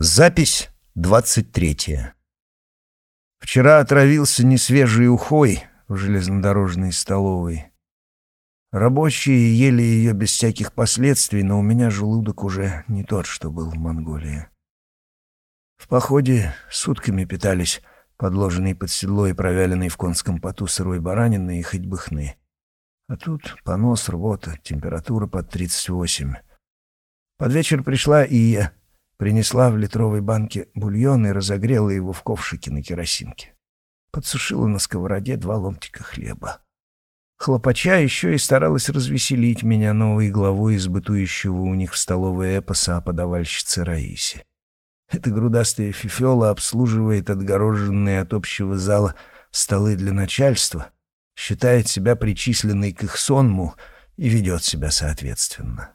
Запись двадцать третья. Вчера отравился несвежей ухой в железнодорожной столовой. Рабочие ели ее без всяких последствий, но у меня желудок уже не тот, что был в Монголии. В походе сутками питались подложенные под седло и провяленные в конском поту сырой баранины и хоть бы хны. А тут понос, рвота, температура под тридцать восемь. Под вечер пришла и я Принесла в литровой банке бульон и разогрела его в ковшике на керосинке. Подсушила на сковороде два ломтика хлеба. Хлопача еще и старалась развеселить меня новой главой из бытующего у них в столовой эпоса о подавальщице Раисе. Эта грудастая фифела обслуживает отгороженные от общего зала столы для начальства, считает себя причисленной к их сонму и ведет себя соответственно.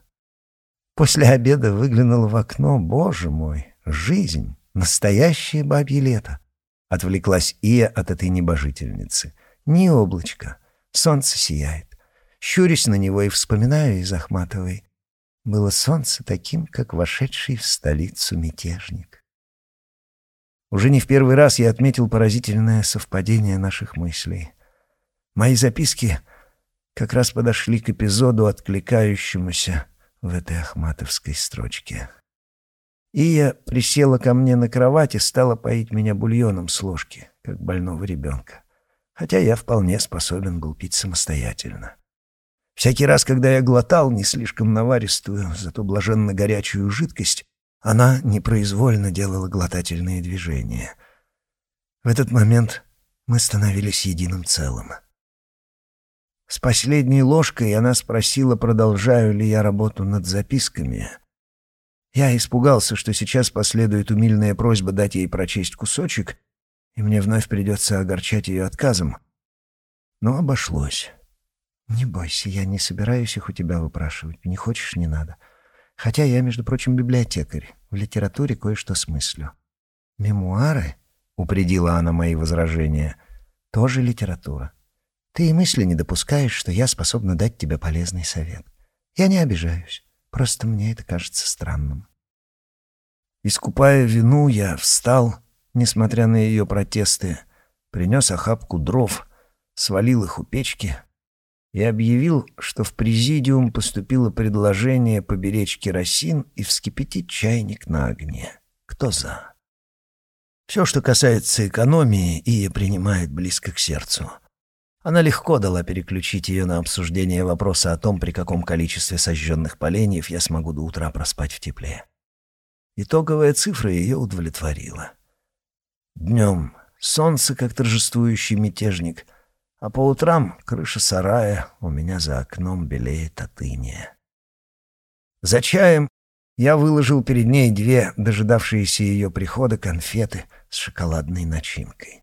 После обеда выглянула в окно. Боже мой, жизнь! Настоящее бабье лето! Отвлеклась Ия от этой небожительницы. Ни облачко. Солнце сияет. Щурюсь на него и вспоминаю из Ахматовой. Было солнце таким, как вошедший в столицу мятежник. Уже не в первый раз я отметил поразительное совпадение наших мыслей. Мои записки как раз подошли к эпизоду, откликающемуся в этой ахматовской строчке. Ия присела ко мне на кровать и стала поить меня бульоном с ложки, как больного ребенка. Хотя я вполне способен был пить самостоятельно. Всякий раз, когда я глотал не слишком наваристую, зато блаженно горячую жидкость, она непроизвольно делала глотательные движения. В этот момент мы становились единым целым. С последней ложкой она спросила, продолжаю ли я работу над записками. Я испугался, что сейчас последует умильная просьба дать ей прочесть кусочек, и мне вновь придется огорчать ее отказом. Но обошлось. «Не бойся, я не собираюсь их у тебя выпрашивать. Не хочешь — не надо. Хотя я, между прочим, библиотекарь. В литературе кое-что смыслю. Мемуары, — упредила она мои возражения, — тоже литература. Ты и мысли не допускаешь, что я способна дать тебе полезный совет. Я не обижаюсь. Просто мне это кажется странным. Искупая вину, я встал, несмотря на ее протесты, принес охапку дров, свалил их у печки и объявил, что в президиум поступило предложение поберечь керосин и вскипятить чайник на огне. Кто за? Все, что касается экономии, Ия принимает близко к сердцу — она легко дала переключить ее на обсуждение вопроса о том, при каком количестве сожженных поленьев я смогу до утра проспать в тепле. Итоговая цифра ее удовлетворила. Днем солнце, как торжествующий мятежник, а по утрам крыша сарая у меня за окном белеет от. За чаем я выложил перед ней две дожидавшиеся ее прихода конфеты с шоколадной начинкой.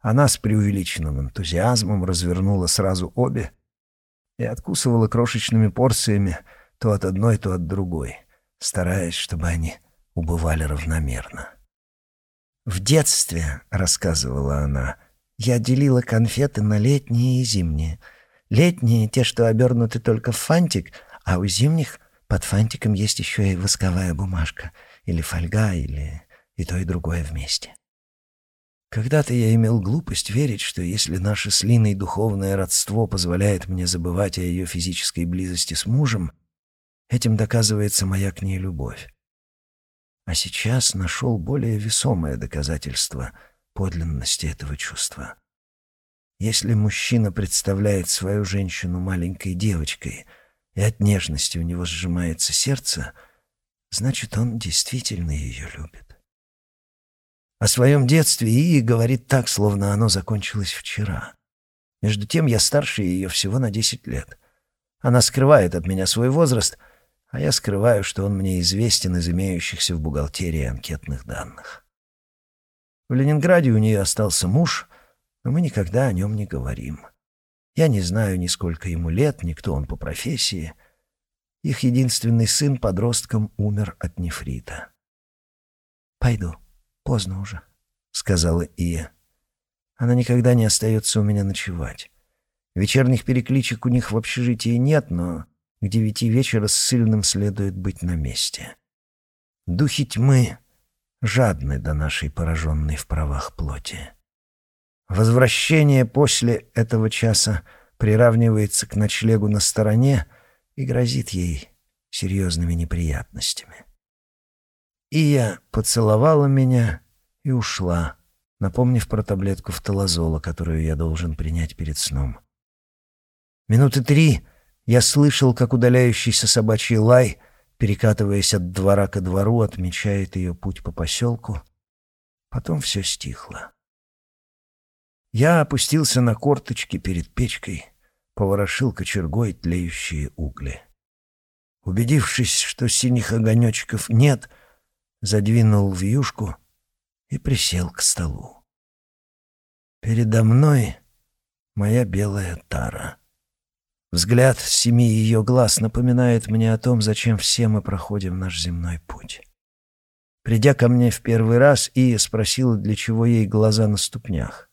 Она с преувеличенным энтузиазмом развернула сразу обе и откусывала крошечными порциями то от одной, то от другой, стараясь, чтобы они убывали равномерно. «В детстве, — рассказывала она, — я делила конфеты на летние и зимние. Летние — те, что обернуты только в фантик, а у зимних под фантиком есть еще и восковая бумажка, или фольга, или и то, и другое вместе. Когда-то я имел глупость верить, что если наше с Линой духовное родство позволяет мне забывать о ее физической близости с мужем, этим доказывается моя к ней любовь. А сейчас нашел более весомое доказательство подлинности этого чувства. Если мужчина представляет свою женщину маленькой девочкой, и от нежности у него сжимается сердце, значит, он действительно ее любит. О своем детстве Ии говорит так, словно оно закончилось вчера. Между тем я старше ее всего на десять лет. Она скрывает от меня свой возраст, а я скрываю, что он мне известен из имеющихся в бухгалтерии анкетных данных. В Ленинграде у нее остался муж, но мы никогда о нем не говорим. Я не знаю ни сколько ему лет, ни кто он по профессии. Их единственный сын подростком умер от нефрита. «Пойду», «Поздно уже», — сказала Ия. «Она никогда не остается у меня ночевать. Вечерних перекличек у них в общежитии нет, но к девяти вечера с сильным следует быть на месте. Духи тьмы жадны до нашей пораженной в правах плоти. Возвращение после этого часа приравнивается к ночлегу на стороне и грозит ей серьезными неприятностями. Ия поцеловала меня и ушла, напомнив про таблетку фталазола, которую я должен принять перед сном. Минуты три я слышал, как удаляющийся собачий лай, перекатываясь от двора ко двору, отмечает ее путь по поселку. Потом все стихло. Я опустился на корточки перед печкой, поворошил кочергой тлеющие угли. Убедившись, что синих огонечков нет, задвинул вьюшку и присел к столу. Передо мной моя белая тара. Взгляд семи ее глаз напоминает мне о том, зачем все мы проходим наш земной путь. Придя ко мне в первый раз, Ия спросила, для чего ей глаза на ступнях.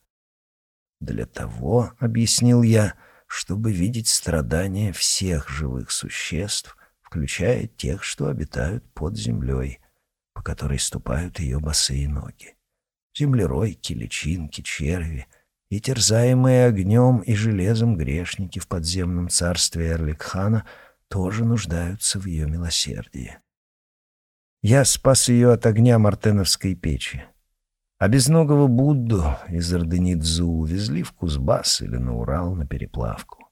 Для того, — объяснил я, — чтобы видеть страдания всех живых существ, включая тех, что обитают под землей, по которой ступают ее босые ноги. Землеройки, личинки, черви и терзаемые огнем и железом грешники в подземном царстве Эрликхана тоже нуждаются в ее милосердии. Я спас ее от огня мартеновской печи. А безногого Будду из Орденидзу увезли в Кузбасс или на Урал на переплавку.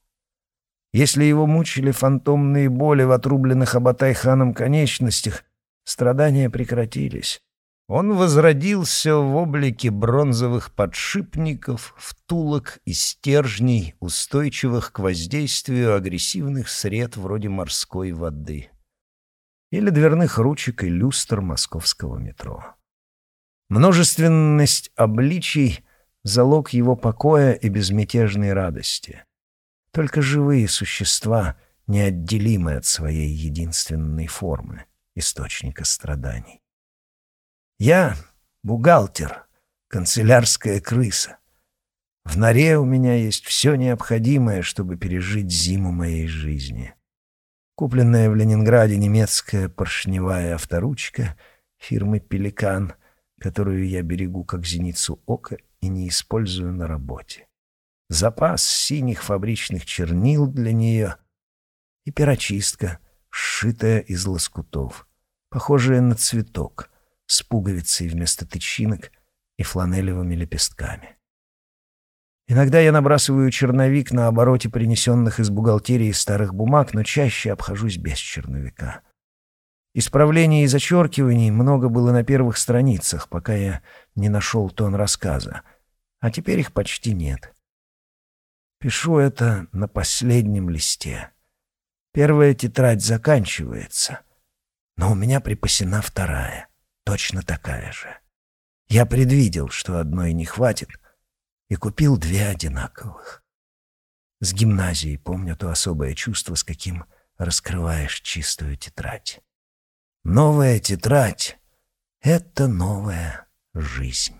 Если его мучили фантомные боли в отрубленных Абатай-ханом конечностях, страдания прекратились. Он возродился в облике бронзовых подшипников, втулок и стержней, устойчивых к воздействию агрессивных сред вроде морской воды или дверных ручек и люстр московского метро. Множественность обличий — залог его покоя и безмятежной радости. Только живые существа неотделимы от своей единственной формы — источника страданий. Я — бухгалтер, канцелярская крыса. В норе у меня есть все необходимое, чтобы пережить зиму моей жизни. Купленная в Ленинграде немецкая поршневая авторучка фирмы «Пеликан» — которую я берегу как зеницу ока и не использую на работе. Запас синих фабричных чернил для нее и перочистка, сшитая из лоскутов, похожая на цветок, с пуговицей вместо тычинок и фланелевыми лепестками. Иногда я набрасываю черновик на обороте принесенных из бухгалтерии старых бумаг, но чаще обхожусь без черновика. Исправлений и зачеркиваний много было на первых страницах, пока я не нашел тон рассказа, а теперь их почти нет. Пишу это на последнем листе. Первая тетрадь заканчивается, но у меня припасена вторая, точно такая же. Я предвидел, что одной не хватит, и купил две одинаковых. С гимназией помню то особое чувство, с каким раскрываешь чистую тетрадь. Новая тетрадь — это новая жизнь.